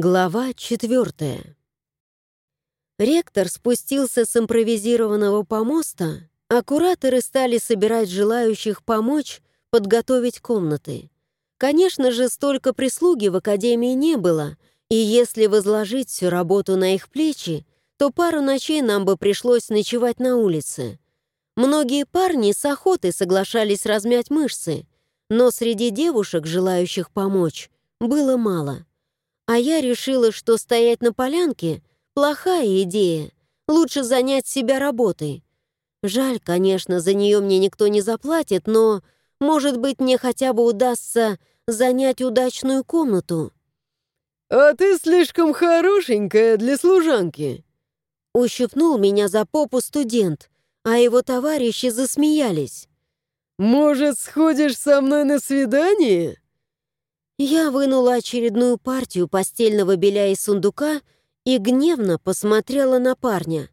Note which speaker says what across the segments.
Speaker 1: Глава четвертая. Ректор спустился с импровизированного помоста, а кураторы стали собирать желающих помочь подготовить комнаты. Конечно же, столько прислуги в академии не было, и если возложить всю работу на их плечи, то пару ночей нам бы пришлось ночевать на улице. Многие парни с охотой соглашались размять мышцы, но среди девушек, желающих помочь, было мало. А я решила, что стоять на полянке — плохая идея. Лучше занять себя работой. Жаль, конечно, за нее мне никто не заплатит, но, может быть, мне хотя бы удастся занять удачную комнату.
Speaker 2: «А ты слишком хорошенькая для служанки!»
Speaker 1: Ущипнул меня за попу студент, а его товарищи засмеялись.
Speaker 2: «Может, сходишь со мной на свидание?»
Speaker 1: Я вынула очередную партию постельного белья из сундука и гневно посмотрела на парня.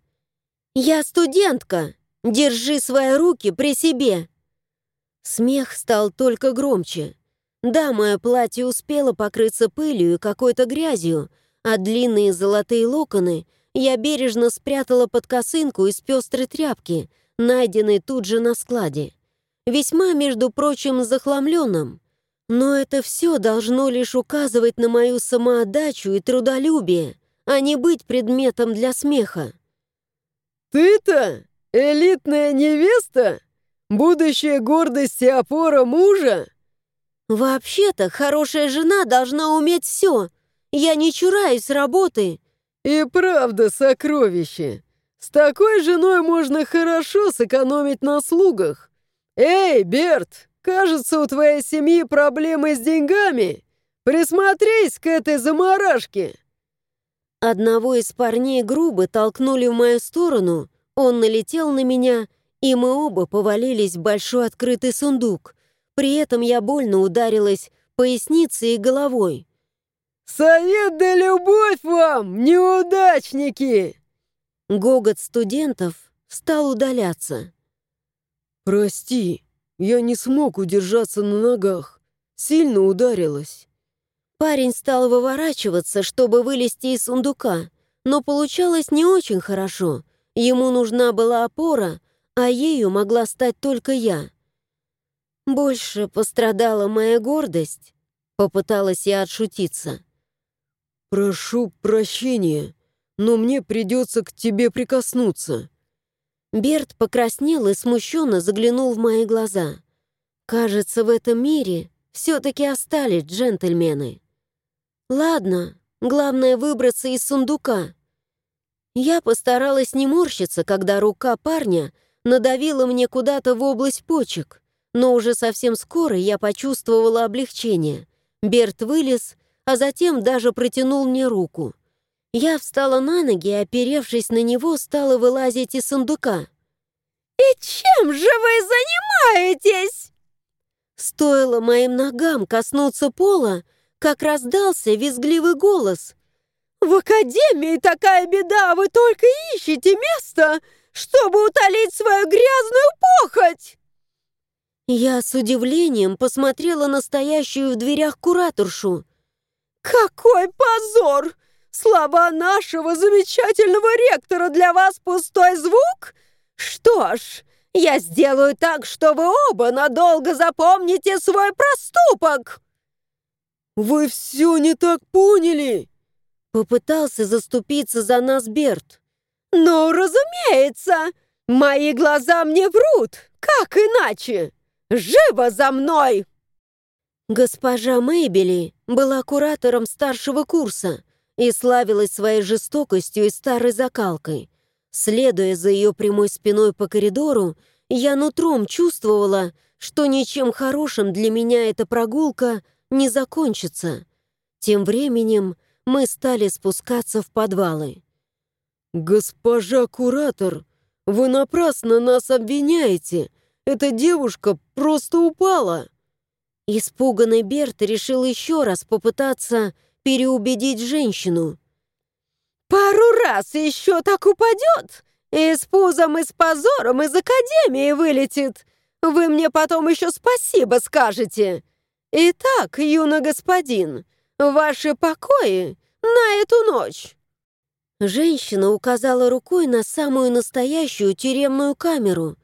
Speaker 1: «Я студентка! Держи свои руки при себе!» Смех стал только громче. Да, мое платье успело покрыться пылью и какой-то грязью, а длинные золотые локоны я бережно спрятала под косынку из пестрой тряпки, найденной тут же на складе. Весьма, между прочим, захламленным. Но это все должно лишь указывать на мою самоотдачу и трудолюбие, а не быть предметом для смеха.
Speaker 2: «Ты-то элитная невеста? Будущая гордость и опора мужа?»
Speaker 1: «Вообще-то хорошая жена должна уметь все. Я не чураюсь работы».
Speaker 2: «И правда сокровище. С такой женой можно хорошо сэкономить на слугах. Эй, Берт, Кажется, у твоей семьи проблемы с деньгами. Присмотрись к этой заморашке!»
Speaker 1: Одного из парней грубо толкнули в мою сторону, он налетел на меня, и мы оба повалились в большой открытый сундук. При этом я больно ударилась поясницей и головой.
Speaker 2: «Совет да любовь вам, неудачники!»
Speaker 1: Гогот студентов стал удаляться.
Speaker 2: «Прости», я не смог удержаться на ногах. Сильно ударилась.
Speaker 1: Парень стал выворачиваться, чтобы вылезти из сундука, но получалось не очень хорошо. Ему нужна была опора, а ею могла стать только я. Больше пострадала моя гордость. Попыталась я отшутиться.
Speaker 2: «Прошу прощения, но мне придется к тебе прикоснуться»,
Speaker 1: Берт покраснел и смущенно заглянул в мои глаза. «Кажется, в этом мире все-таки остались джентльмены. Ладно, главное выбраться из сундука». Я постаралась не морщиться, когда рука парня надавила мне куда-то в область почек, но уже совсем скоро я почувствовала облегчение. Берт вылез, а затем даже протянул мне руку — я встала на ноги и, оперевшись на него, стала вылазить из сундука.
Speaker 3: «И чем же вы занимаетесь?»
Speaker 1: Стоило моим ногам коснуться пола, как раздался визгливый голос.
Speaker 3: «В академии такая беда, вы только ищете место, чтобы утолить свою грязную похоть!»
Speaker 1: Я с удивлением посмотрела на стоящую в дверях кураторшу.
Speaker 3: «Какой позор! Слова нашего замечательного ректора для вас пустой звук? Что ж, я сделаю так, что вы оба надолго запомните свой проступок!»
Speaker 2: «Вы все не так поняли!»
Speaker 1: Попытался заступиться за нас Берт.
Speaker 3: «Ну, разумеется! Мои глаза мне врут! Как иначе? Живо за мной!»
Speaker 1: Госпожа Мэйбели была куратором старшего курса — и славилась своей жестокостью и старой закалкой. Следуя за ее прямой спиной по коридору, я нутром чувствовала, что ничем хорошим для меня эта прогулка не закончится. Тем временем мы стали спускаться в подвалы.
Speaker 2: «Госпожа куратор, вы напрасно нас обвиняете. Эта девушка просто упала!»
Speaker 1: Испуганный Берт решил еще раз попытаться переубедить женщину.
Speaker 3: «Пару раз еще так упадет, и с пузом и с позором из академии вылетит. Вы мне потом еще спасибо скажете. Итак, юный господин, ваши покои на эту ночь?»
Speaker 1: Женщина указала рукой на самую настоящую тюремную камеру.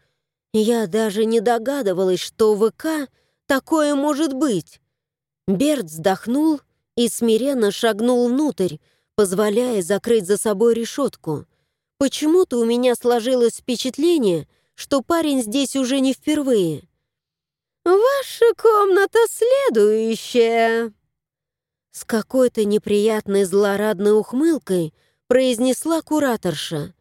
Speaker 1: Я даже не догадывалась, что в ВК такое может быть. Берт вздохнул и смиренно шагнул внутрь, позволяя закрыть за собой решетку. Почему-то у меня сложилось впечатление, что парень здесь уже не впервые.
Speaker 3: «Ваша комната следующая!»
Speaker 1: С какой-то неприятной злорадной ухмылкой произнесла кураторша.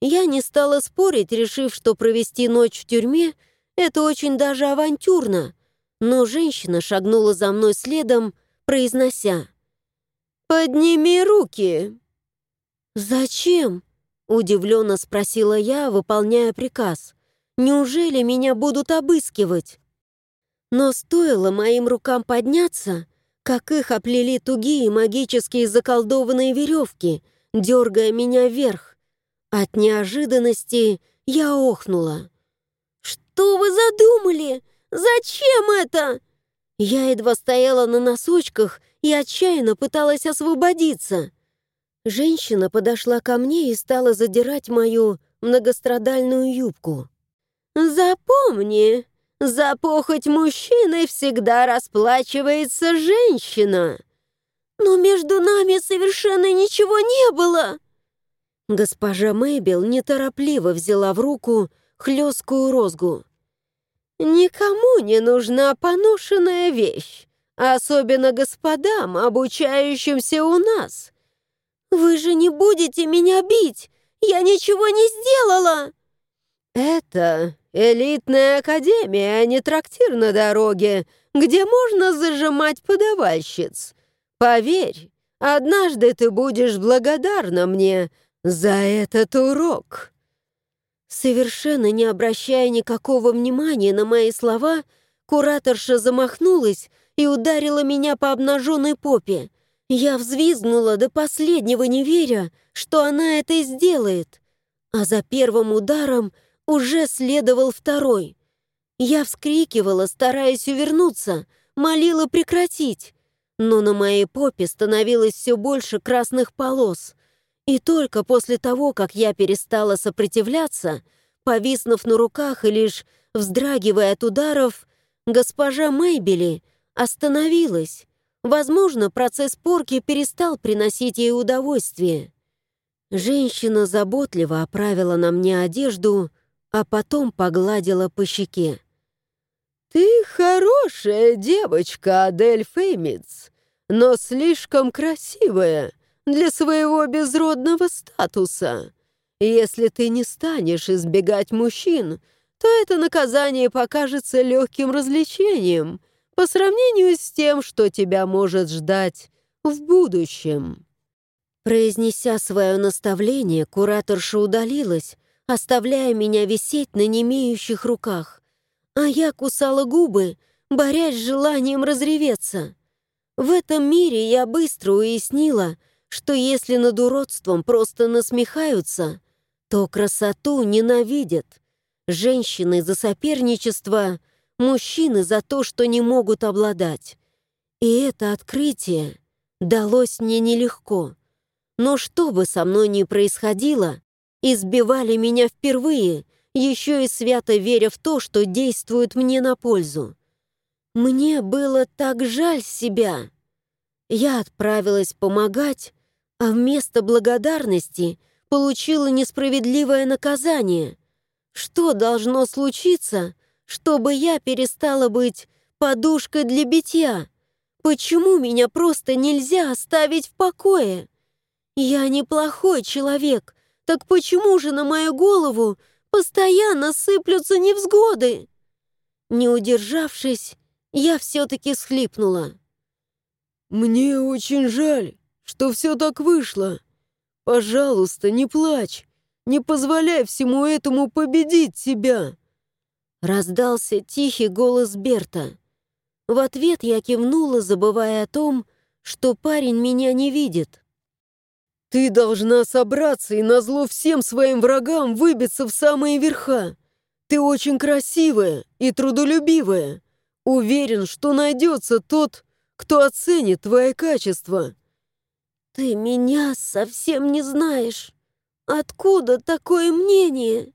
Speaker 1: Я не стала спорить, решив, что провести ночь в тюрьме — это очень даже авантюрно, но женщина шагнула за мной следом, произнося «Подними руки!» «Зачем?» — удивленно спросила я, выполняя приказ. «Неужели меня будут обыскивать?» Но стоило моим рукам подняться, как их оплели тугие магические заколдованные веревки, дергая меня вверх. От неожиданности я охнула.
Speaker 3: «Что вы задумали? Зачем это?»
Speaker 1: Я едва стояла на носочках и отчаянно пыталась освободиться. Женщина подошла ко мне и стала задирать мою многострадальную юбку.
Speaker 3: «Запомни, за похоть мужчины всегда расплачивается женщина. Но между нами совершенно ничего не было.
Speaker 1: Госпожа Мэйбел неторопливо взяла в руку хлесткую розгу.
Speaker 3: «Никому не нужна поношенная вещь, особенно господам, обучающимся у нас. Вы же не будете меня бить, я ничего не сделала!» «Это элитная академия, а не трактир на дороге, где можно зажимать подавальщиц. Поверь, однажды ты будешь благодарна мне за этот урок».
Speaker 1: Совершенно не обращая никакого внимания на мои слова, кураторша замахнулась и ударила меня по обнаженной попе. Я взвизгнула до последнего, не веря, что она это сделает. А за первым ударом — уже следовал второй. Я вскрикивала, стараясь увернуться, молила прекратить, но на моей попе становилось все больше красных полос. И только после того, как я перестала сопротивляться, повиснув на руках и лишь вздрагивая от ударов, госпожа Мэйбели остановилась. Возможно, процесс порки перестал приносить ей удовольствие. Женщина заботливо оправила на мне одежду, а потом погладила по щеке.
Speaker 2: «Ты хорошая девочка, Адель Феймиц, но слишком красивая для своего безродного статуса. Если ты не станешь избегать мужчин, то это наказание покажется легким развлечением по сравнению с тем, что тебя может ждать в будущем».
Speaker 1: Произнеся свое наставление, кураторша удалилась, оставляя меня висеть на немеющих руках. А я кусала губы, борясь с желанием разреветься. В этом мире я быстро уяснила, что если над уродством просто насмехаются, то красоту ненавидят. Женщины за соперничество, мужчины за то, что не могут обладать. И это открытие далось мне нелегко. Но что бы со мной ни происходило, избивали меня впервые, еще и свято веря в то, что действует мне на пользу. Мне было так жаль себя. Я отправилась помогать, а вместо благодарности получила несправедливое наказание. Что должно случиться, чтобы я перестала быть подушкой для битья? Почему меня просто нельзя оставить в покое? Я неплохой человек, так почему же на мою голову постоянно сыплются невзгоды? Не удержавшись, я все-таки схлипнула.
Speaker 2: «Мне очень жаль, что все так вышло. Пожалуйста, не плачь. Не позволяй всему этому победить тебя!»
Speaker 1: Раздался тихий голос Берта. В ответ я кивнула, забывая о том, что парень меня не видит.
Speaker 2: Ты должна собраться и назло всем своим врагам выбиться в самые верха. Ты очень красивая и трудолюбивая. Уверен, что найдется тот, кто оценит твои качества».
Speaker 1: «Ты меня совсем не знаешь. Откуда такое мнение?»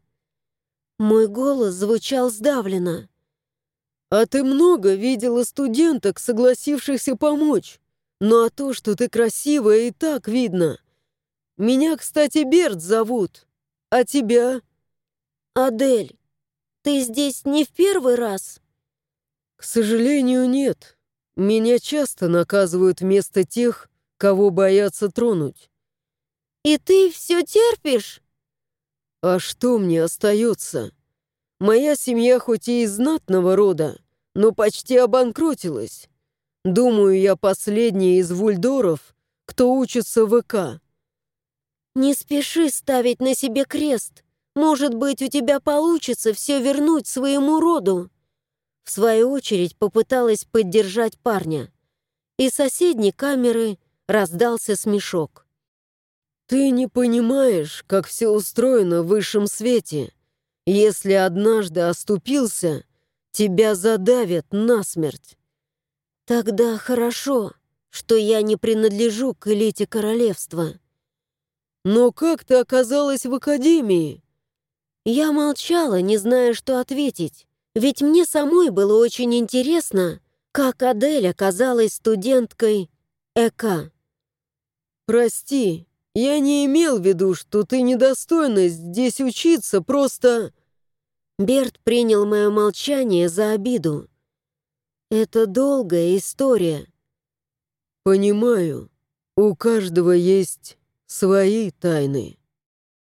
Speaker 1: Мой голос звучал сдавленно.
Speaker 2: «А ты много видела студенток, согласившихся помочь. Ну а то, что ты красивая, и так видно. Меня, кстати, Берт зовут. А тебя?»
Speaker 1: «Адель, ты здесь не в первый раз?»
Speaker 2: «К сожалению, нет. Меня часто наказывают вместо тех, кого боятся тронуть».
Speaker 1: «И ты все терпишь?»
Speaker 2: «А что мне остается? Моя семья хоть и из знатного рода, но почти обанкротилась. Думаю, я последний из вульдоров, кто учится в ВК».
Speaker 1: «Не спеши ставить на себе крест. Может быть, у тебя получится все вернуть своему роду». В свою очередь попыталась поддержать парня. Из соседней камеры раздался смешок.
Speaker 2: «Ты не понимаешь, как все устроено в высшем свете. Если однажды оступился, тебя задавят насмерть».
Speaker 1: «Тогда хорошо, что я не принадлежу к элите королевства».
Speaker 2: «Но как ты оказалась в академии?»
Speaker 1: Я молчала, не зная, что ответить. Ведь мне самой было очень интересно, как Адель оказалась студенткой ЭК.
Speaker 2: «Прости, я не имел в виду, что ты недостойна здесь учиться, просто...»
Speaker 1: Берт принял мое молчание за обиду. «Это долгая история».
Speaker 2: «Понимаю, у каждого есть свои тайны».